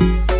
you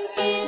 You.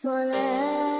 Smaller.